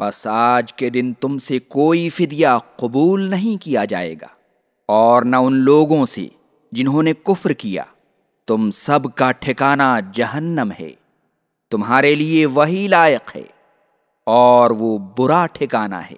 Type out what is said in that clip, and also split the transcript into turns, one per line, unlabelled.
بس آج کے دن تم سے کوئی فدیہ قبول نہیں کیا جائے گا، اور نہ ان لوگوں سے جنہوں نے کفر کیا۔ تم سب کا ٹھکانہ جہنم ہے، تمہارے لیے وہی لائق ہے، اور وہ برا ٹھکانہ ہے۔